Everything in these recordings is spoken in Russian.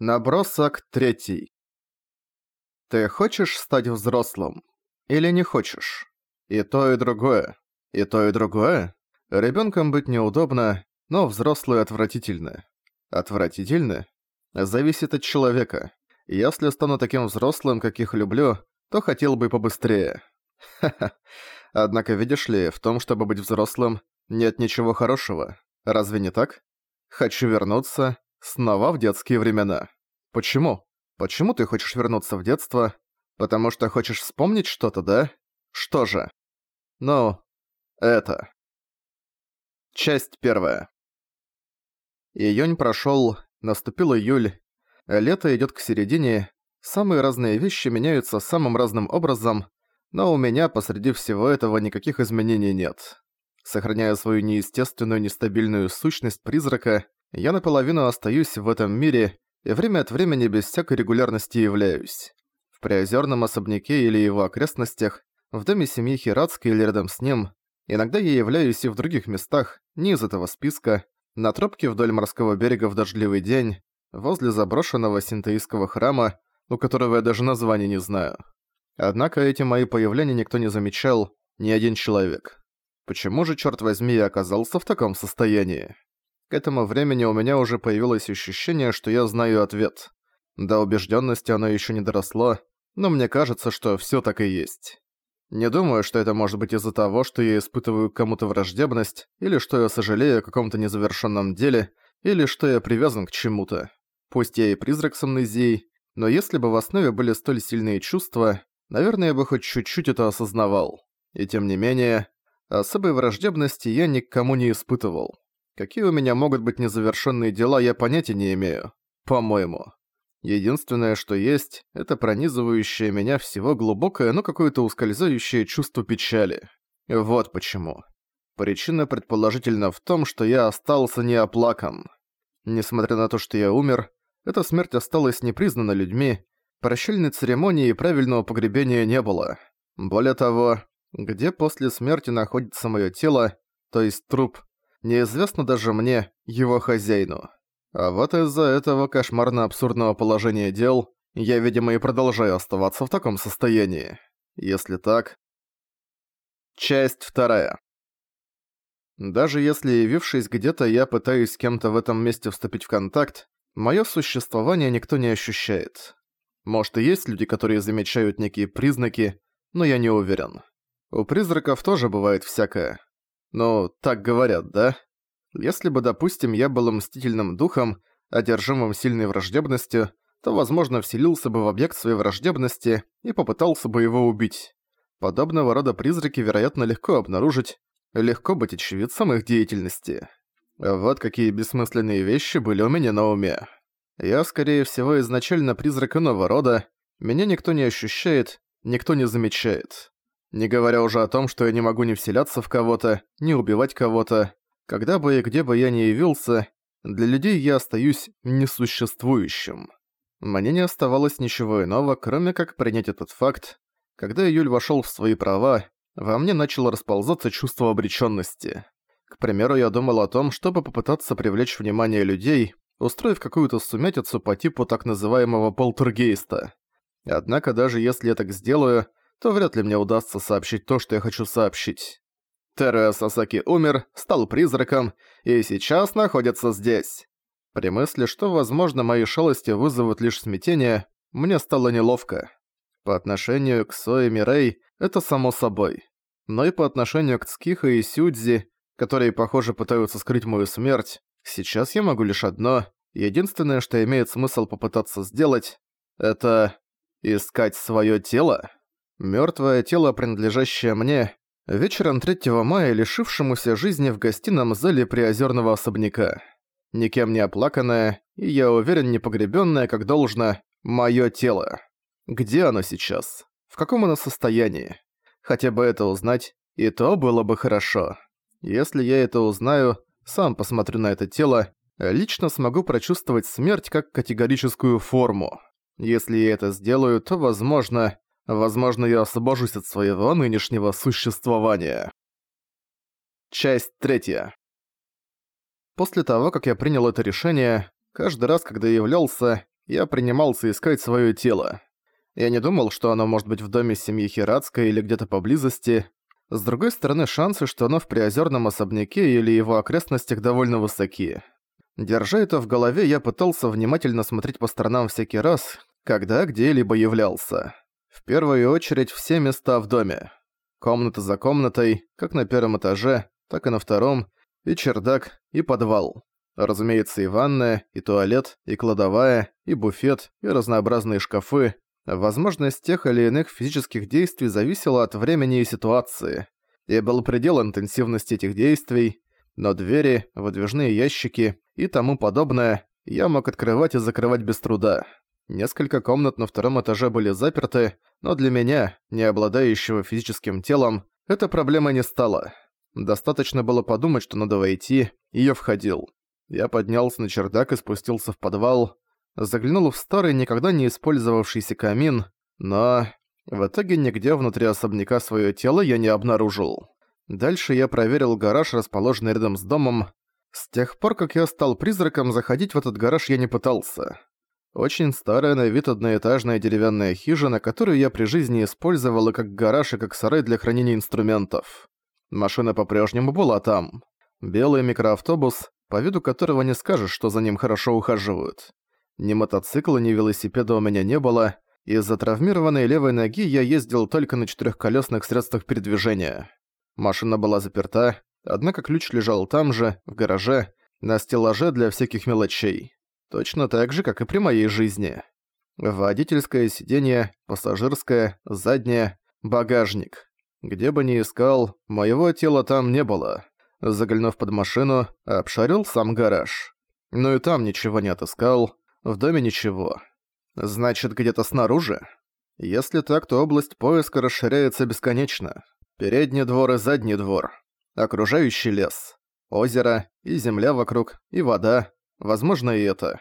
Набросок третий. Ты хочешь стать взрослым? Или не хочешь? И то, и другое. И то, и другое? Ребенком быть неудобно, но взрослые отвратительны. Отвратительны? Зависит от человека. Если стану таким взрослым, каких люблю, то хотел бы побыстрее. Ха-ха. Однако, видишь ли, в том, чтобы быть взрослым, нет ничего хорошего. Разве не так? Хочу вернуться, Снова в детские времена. Почему? Почему ты хочешь вернуться в детство? Потому что хочешь вспомнить что-то, да? Что же? Ну, это. Часть первая. Июнь прошёл, наступил июль. Лето идёт к середине. Самые разные вещи меняются самым разным образом, но у меня посреди всего этого никаких изменений нет. Сохраняя свою неестественную нестабильную сущность призрака, я наполовину остаюсь в этом мире и время от времени без всякой регулярности являюсь. В приозерном особняке или его окрестностях, в доме семьи Хиратской или рядом с ним, иногда я являюсь и в других местах, не из этого списка, на тропке вдоль морского берега в дождливый день, возле заброшенного синтоистского храма, у которого я даже названия не знаю. Однако эти мои появления никто не замечал, ни один человек. Почему же, черт возьми, я оказался в таком состоянии? К этому времени у меня уже появилось ощущение, что я знаю ответ. До убежденности оно еще не доросло, но мне кажется, что все так и есть. Не думаю, что это может быть из-за того, что я испытываю кому-то враждебность, или что я сожалею о каком-то незавершенном деле, или что я привязан к чему-то. Пусть я и призрак с амнезией, но если бы в основе были столь сильные чувства, наверное, я бы хоть чуть-чуть это осознавал. И тем не менее, особой враждебности я ни к кому не испытывал. Какие у меня могут быть незавершенные дела, я понятия не имею. По-моему. Единственное, что есть, это пронизывающее меня всего глубокое, но какое-то ускользающее чувство печали. Вот почему. Причина предположительно в том, что я остался неоплакан. Несмотря на то, что я умер, эта смерть осталась непризнана людьми, прощальной церемонии и правильного погребения не было. Более того, где после смерти находится мое тело, то есть труп, неизвестно даже мне, его хозяину. А вот из-за этого кошмарно-абсурдного положения дел я, видимо, и продолжаю оставаться в таком состоянии. Если так... Часть вторая. Даже если, явившись где-то, я пытаюсь с кем-то в этом месте вступить в контакт, мое существование никто не ощущает. Может, и есть люди, которые замечают некие признаки, но я не уверен. У призраков тоже бывает всякое. Ну, так говорят, да? Если бы, допустим, я был мстительным духом, одержимым сильной враждебностью, то, возможно, вселился бы в объект своей враждебности и попытался бы его убить. Подобного рода призраки, вероятно, легко обнаружить, легко быть очевидцем их деятельности. Вот какие бессмысленные вещи были у меня на уме. Я, скорее всего, изначально призрак иного рода, меня никто не ощущает, никто не замечает. Не говоря уже о том, что я не могу не вселяться в кого-то, не убивать кого-то. Когда бы и где бы я ни явился, для людей я остаюсь несуществующим. Мне не оставалось ничего иного, кроме как принять этот факт. Когда июль вошёл в свои права, во мне начало расползаться чувство обречённости. К примеру, я думал о том, чтобы попытаться привлечь внимание людей, устроив какую-то сумятицу по типу так называемого полтергейста. Однако даже если я так сделаю, то вряд ли мне удастся сообщить то, что я хочу сообщить. Теруя Сасаки умер, стал призраком и сейчас находится здесь. При мысли, что, возможно, мои шалости вызовут лишь смятение, мне стало неловко. По отношению к Сое Мирей это само собой. Но и по отношению к Цкиха и Сюдзи, которые, похоже, пытаются скрыть мою смерть, сейчас я могу лишь одно. Единственное, что имеет смысл попытаться сделать, это искать свое тело. Мёртвое тело, принадлежащее мне, вечером 3 мая лишившемуся жизни в гостином зале приозерного особняка. Никем не оплаканное, и, я уверен, не погребённое, как должно, моё тело. Где оно сейчас? В каком оно состоянии? Хотя бы это узнать, и то было бы хорошо. Если я это узнаю, сам посмотрю на это тело, лично смогу прочувствовать смерть как категорическую форму. Если я это сделаю, то, возможно, Возможно, я освобожусь от своего нынешнего существования. Часть третья. После того, как я принял это решение, каждый раз, когда я являлся, я принимался искать своё тело. Я не думал, что оно может быть в доме семьи Хирацкой или где-то поблизости. С другой стороны, шансы, что оно в приозерном особняке или его окрестностях довольно высоки. Держа это в голове, я пытался внимательно смотреть по сторонам всякий раз, когда где-либо являлся. В первую очередь все места в доме. Комната за комнатой, как на первом этаже, так и на втором, и чердак, и подвал. Разумеется, и ванная, и туалет, и кладовая, и буфет, и разнообразные шкафы. Возможность тех или иных физических действий зависела от времени и ситуации. И был предел интенсивности этих действий, но двери, выдвижные ящики и тому подобное я мог открывать и закрывать без труда. Несколько комнат на втором этаже были заперты, но для меня, не обладающего физическим телом, эта проблема не стала. Достаточно было подумать, что надо войти, и я входил. Я поднялся на чердак и спустился в подвал, заглянул в старый, никогда не использовавшийся камин, но... В итоге нигде внутри особняка своё тело я не обнаружил. Дальше я проверил гараж, расположенный рядом с домом. С тех пор, как я стал призраком, заходить в этот гараж я не пытался. Очень старая на вид одноэтажная деревянная хижина, которую я при жизни использовал и как гараж, и как сарай для хранения инструментов. Машина по-прежнему была там. Белый микроавтобус, по виду которого не скажешь, что за ним хорошо ухаживают. Ни мотоцикла, ни велосипеда у меня не было. Из-за травмированной левой ноги я ездил только на четырехколесных средствах передвижения. Машина была заперта, однако ключ лежал там же, в гараже, на стеллаже для всяких мелочей. Точно так же, как и при моей жизни. Водительское сиденье, пассажирское, заднее, багажник. Где бы ни искал, моего тела там не было. Заглянув под машину, обшарил сам гараж. Но и там ничего не отыскал, в доме ничего. Значит, где-то снаружи? Если так, то область поиска расширяется бесконечно. Передний двор и задний двор. Окружающий лес. Озеро, и земля вокруг, и вода. Возможно, и это.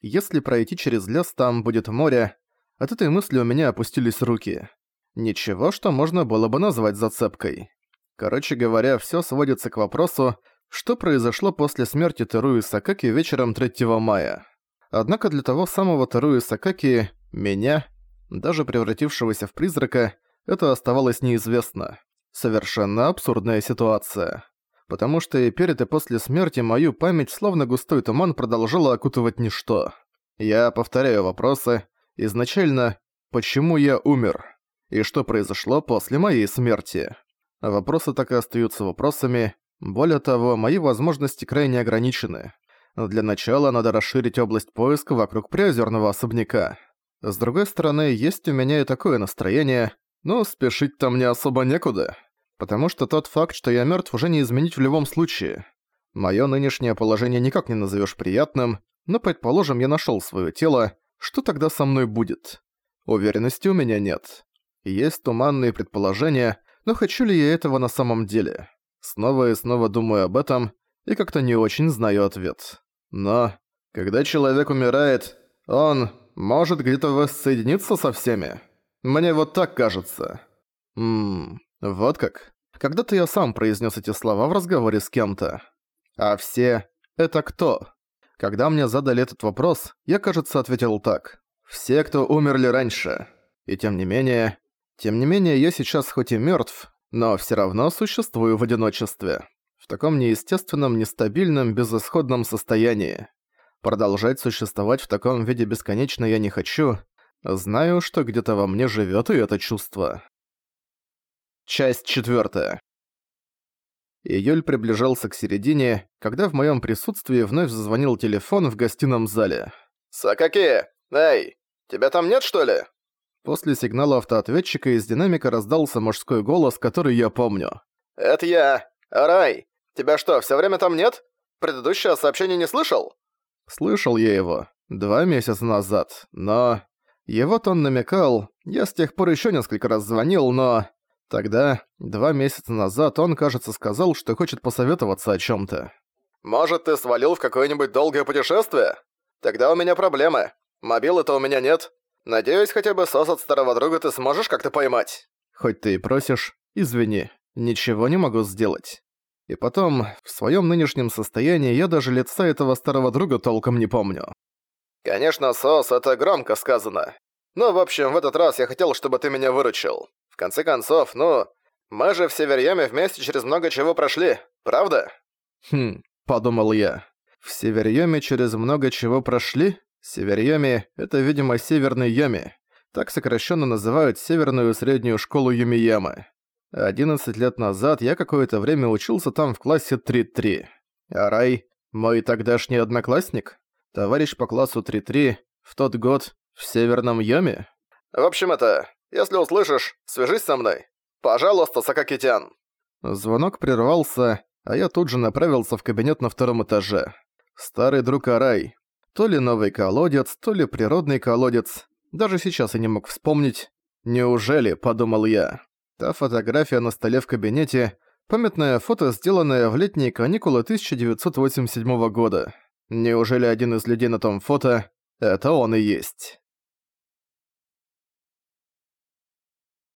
Если пройти через лес, там будет море. От этой мысли у меня опустились руки. Ничего, что можно было бы назвать зацепкой. Короче говоря, всё сводится к вопросу, что произошло после смерти Теруи Сакаки вечером 3 мая. Однако для того самого Теруи Сакаки, меня, даже превратившегося в призрака, это оставалось неизвестно. Совершенно абсурдная ситуация. Потому что и перед и после смерти мою память словно густой туман продолжала окутывать ничто. Я повторяю вопросы. Изначально, почему я умер? И что произошло после моей смерти? Вопросы так и остаются вопросами. Более того, мои возможности крайне ограничены. Для начала надо расширить область поиска вокруг приозерного особняка. С другой стороны, есть у меня и такое настроение, но спешить там не особо некуда. Потому что тот факт, что я мертв, уже не изменить в любом случае. Моё нынешнее положение никак не назовешь приятным, но, предположим, я нашёл своё тело, что тогда со мной будет? Уверенности у меня нет. Есть туманные предположения, но хочу ли я этого на самом деле? Снова и снова думаю об этом, и как-то не очень знаю ответ. Но, когда человек умирает, он может где-то воссоединиться со всеми. Мне вот так кажется. Ммм, вот как. Когда-то я сам произнес эти слова в разговоре с кем-то. А все — это кто? Когда мне задали этот вопрос, я, кажется, ответил так. Все, кто умерли раньше. И тем не менее... Тем не менее, я сейчас хоть и мертв, но все равно существую в одиночестве. В таком неестественном, нестабильном, безысходном состоянии. Продолжать существовать в таком виде бесконечно я не хочу, Знаю, что где-то во мне живёт и это чувство. Часть четвёртая. Июль приближался к середине, когда в моём присутствии вновь зазвонил телефон в гостином зале. «Сакаки! Эй! Тебя там нет, что ли?» После сигнала автоответчика из динамика раздался мужской голос, который я помню. «Это я! Арай! Тебя что, всё время там нет? Предыдущее сообщение не слышал?» Слышал я его. Два месяца назад, но... Его тон намекал, я с тех пор еще несколько раз звонил, но... Тогда, два месяца назад, он, кажется, сказал, что хочет посоветоваться о чем то «Может, ты свалил в какое-нибудь долгое путешествие? Тогда у меня проблемы. Мобилы-то у меня нет. Надеюсь, хотя бы сос от старого друга ты сможешь как-то поймать?» «Хоть ты и просишь, извини, ничего не могу сделать». И потом, в своем нынешнем состоянии я даже лица этого старого друга толком не помню. Конечно, Сос, это громко сказано. Но, в общем, в этот раз я хотел, чтобы ты меня выручил. В конце концов, ну, мы же в Северьяме вместе через много чего прошли, правда? Хм, подумал я. В Северьяме через много чего прошли? Северьяме — это, видимо, Северный Ями. Так сокращенно называют Северную среднюю школу Юмиямы. 11 лет назад я какое-то время учился там в классе 3-3. А Рай — мой тогдашний одноклассник? Товарищ по классу 3-3 в тот год в Северном Яме? В общем это, если услышишь, свяжись со мной. Пожалуйста, Сакакитян. Звонок прервался, а я тут же направился в кабинет на втором этаже. Старый друг Арай. То ли новый колодец, то ли природный колодец. Даже сейчас я не мог вспомнить. Неужели, подумал я. Та фотография на столе в кабинете – памятное фото, сделанное в летние каникулы 1987 года. Неужели один из людей на том фото – это он и есть?